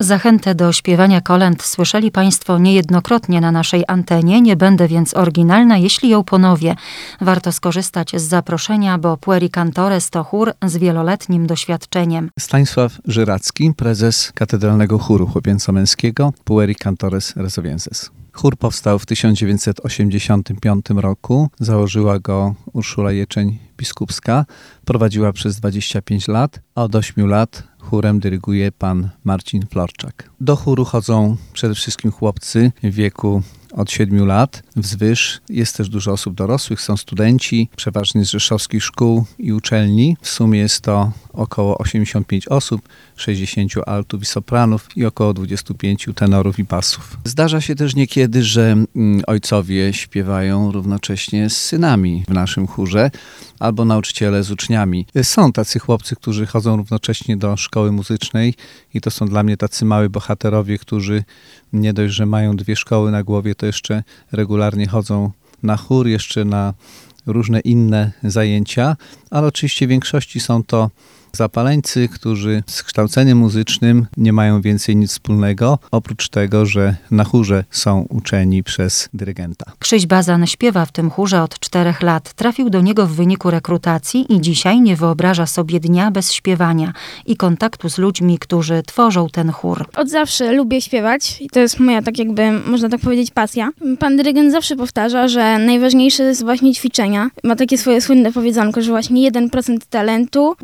Zachętę do śpiewania kolęd słyszeli Państwo niejednokrotnie na naszej antenie, nie będę więc oryginalna, jeśli ją ponowię. Warto skorzystać z zaproszenia, bo Pueri Cantores to chór z wieloletnim doświadczeniem. Stanisław Żyracki, prezes Katedralnego Chóru Chłopięco-Męskiego Pueri Cantores Resovienses. Chór powstał w 1985 roku. Założyła go Urszula Jeczeń Biskupska. Prowadziła przez 25 lat, a od 8 lat chórem dyryguje pan Marcin Florczak. Do chóru chodzą przede wszystkim chłopcy w wieku od 7 lat wzwyż. Jest też dużo osób dorosłych, są studenci, przeważnie z rzeszowskich szkół i uczelni. W sumie jest to około 85 osób, 60 altów i sopranów i około 25 tenorów i basów. Zdarza się też niekiedy, że mm, ojcowie śpiewają równocześnie z synami w naszym chórze albo nauczyciele z uczniami. Są tacy chłopcy, którzy chodzą równocześnie do szkoły muzycznej i to są dla mnie tacy małe bohaterowie, którzy nie dość, że mają dwie szkoły na głowie, to jeszcze regularnie chodzą na chór, jeszcze na różne inne zajęcia, ale oczywiście w większości są to zapaleńcy, którzy z kształceniem muzycznym nie mają więcej nic wspólnego, oprócz tego, że na chórze są uczeni przez dyrygenta. Krzyś Bazan śpiewa w tym chórze od czterech lat. Trafił do niego w wyniku rekrutacji i dzisiaj nie wyobraża sobie dnia bez śpiewania i kontaktu z ludźmi, którzy tworzą ten chór. Od zawsze lubię śpiewać i to jest moja, tak jakby, można tak powiedzieć, pasja. Pan dyrygent zawsze powtarza, że najważniejsze jest właśnie ćwiczenia. Ma takie swoje słynne powiedzonko, że właśnie 1% talentu,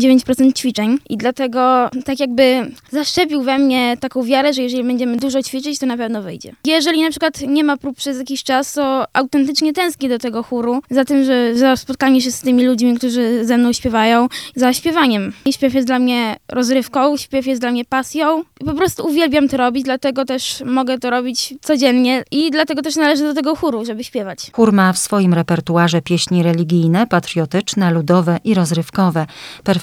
99 9% ćwiczeń i dlatego tak jakby zaszczepił we mnie taką wiarę, że jeżeli będziemy dużo ćwiczyć, to na pewno wyjdzie. Jeżeli na przykład nie ma prób przez jakiś czas, to autentycznie tęsknię do tego chóru, za tym, że za spotkanie się z tymi ludźmi, którzy ze mną śpiewają, za śpiewaniem. I śpiew jest dla mnie rozrywką, śpiew jest dla mnie pasją. I po prostu uwielbiam to robić, dlatego też mogę to robić codziennie i dlatego też należy do tego chóru, żeby śpiewać. Chór ma w swoim repertuarze pieśni religijne, patriotyczne, ludowe i rozrywkowe.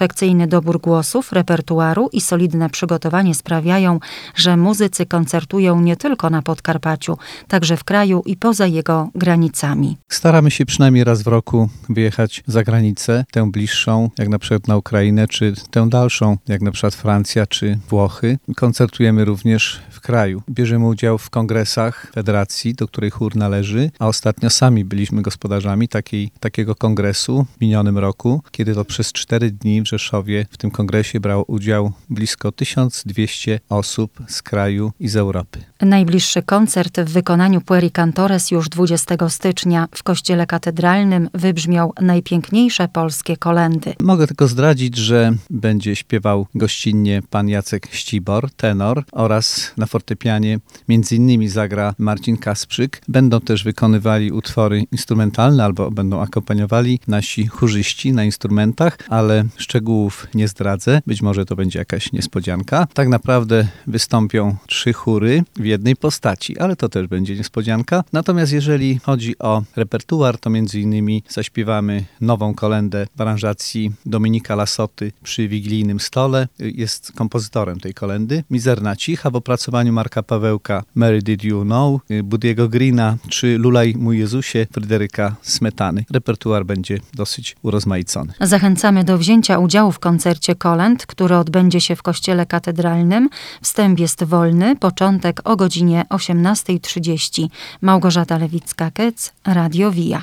Perfekcyjny dobór głosów, repertuaru i solidne przygotowanie sprawiają, że muzycy koncertują nie tylko na Podkarpaciu, także w kraju i poza jego granicami. Staramy się przynajmniej raz w roku wyjechać za granicę, tę bliższą, jak na przykład na Ukrainę, czy tę dalszą, jak na przykład Francja czy Włochy. Koncertujemy również w kraju. Bierzemy udział w kongresach federacji, do której chór należy, a ostatnio sami byliśmy gospodarzami takiej, takiego kongresu w minionym roku, kiedy to przez cztery dni w Rzeszowie w tym kongresie brało udział blisko 1200 osób z kraju i z Europy. Najbliższy koncert w wykonaniu Pueri Cantores już 20 stycznia w Kościele Katedralnym wybrzmiał najpiękniejsze polskie kolendy. Mogę tylko zdradzić, że będzie śpiewał gościnnie pan Jacek Ścibor, tenor oraz na fortepianie między innymi zagra Marcin Kasprzyk. Będą też wykonywali utwory instrumentalne albo będą akompaniowali nasi chórzyści na instrumentach, ale szczegółowo szczegółów nie zdradzę, być może to będzie jakaś niespodzianka. Tak naprawdę wystąpią trzy chóry w jednej postaci, ale to też będzie niespodzianka. Natomiast jeżeli chodzi o repertuar, to między innymi zaśpiewamy nową kolendę w aranżacji Dominika Lasoty przy wigilijnym stole. Jest kompozytorem tej kolendy. Mizerna cicha w opracowaniu Marka Pawełka Mary Did You Know, Budiego Greena czy Lulaj Mój Jezusie Fryderyka Smetany. Repertuar będzie dosyć urozmaicony. Zachęcamy do wzięcia udziału udziału w koncercie Kolęd, który odbędzie się w Kościele Katedralnym. Wstęp jest wolny, początek o godzinie 18.30. Małgorzata Lewicka-Kec, Radio Via.